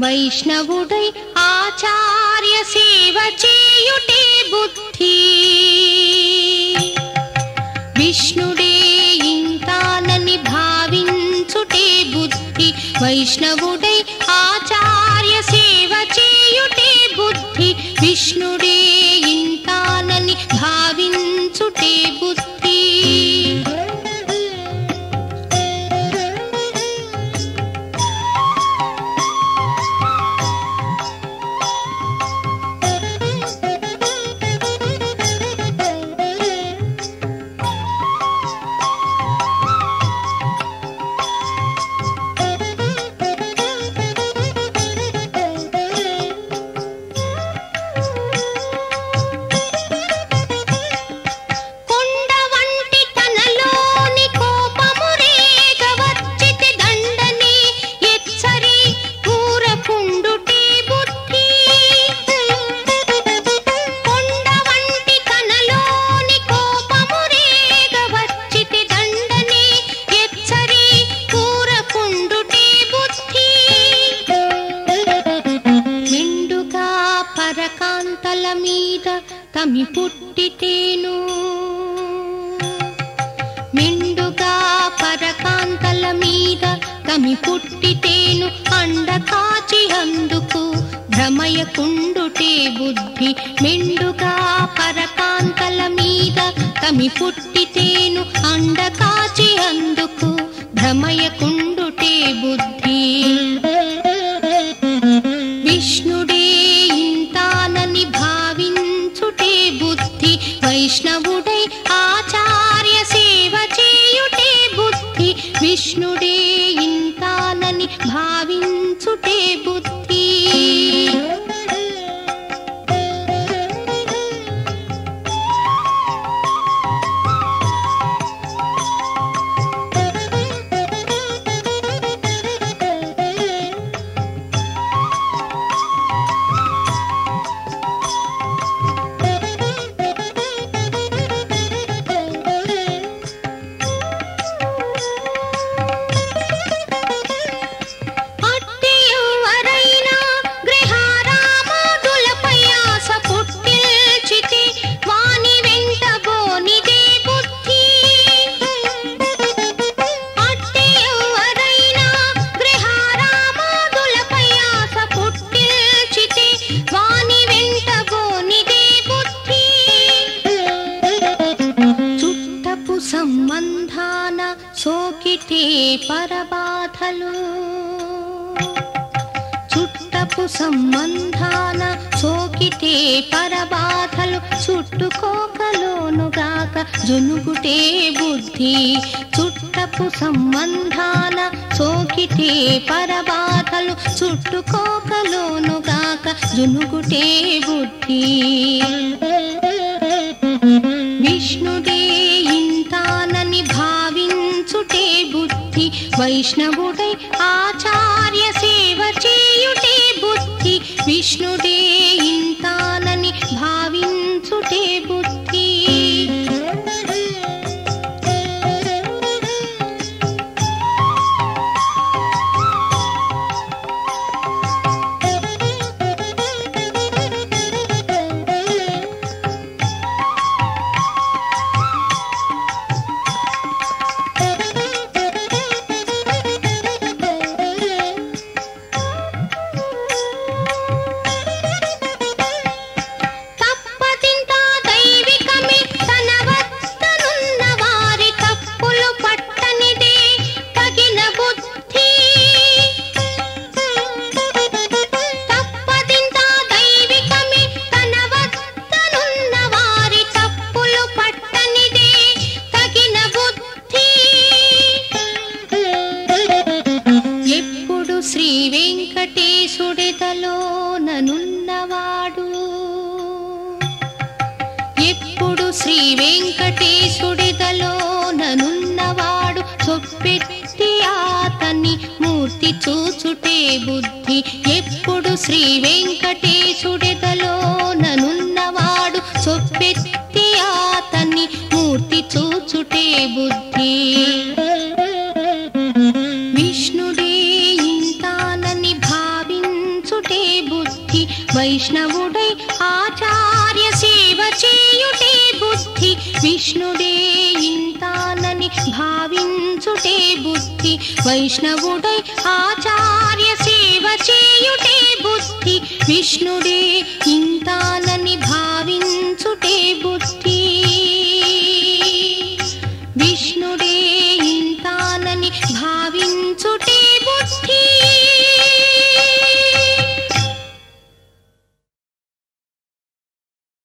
वैष्णवड आचार्य सेवुटे बुद्धि। विष्णुडे इ भावन् सु बुद्धि। वैष्णवडै आचार्य सेव चेटे बुद्धि। विष्णुडे తమి పుట్టితేను. మెండుగా పరకాంతల మీద కమి పుట్టితేను అండ కాచి అందుకు భ్రమయకుండుటే బుద్ధి. మెండుగా పరకాంతల మీద కమి పుట్టితేను అండ కాచి అందుకు భ్రమయకుండుటే బుద్ధి. పరబాధలు. చుట్టపు సంబంధాన సోకితే పరబాధలు. చుట్టుకోకలోనుగాక జునుగుటే బుద్ధి. చుట్టపు సంబంధాన సోకితే పరబాధలు. చుట్టుకోకలోనుగాక జునుగుటే బుద్ధి. విష్ణుడే బుద్ధి వైష్ణవుడై ఆచార్య సేవ చేయుటే బుద్ధి విష్ణుడే ఇంతానని భావించుటే బుద్ధి ఎప్పుడు శ్రీ వెంకటేశుడిదలోననున్నవాడు చొప్పెట్టి ఆతని మూర్తి చూచుటే బుద్ధి. ఎప్పుడు శ్రీ వెంకటేశుడిదలోననున్నవాడు చొప్పెట్టి ఆతని మూర్తి చూచుటే బుద్ధి. విష్ణుడే ఇంతానని భావించ వైష్ణవుడై ఆచార చేయుటే బుద్ధి. విష్ణుడే ఇంతానని భావించుటే బుద్ధి. వైష్ణవుడై ఆచార్య సేవ చేయుటే బుద్ధి. విష్ణుడే ఇంతానని భావించుటే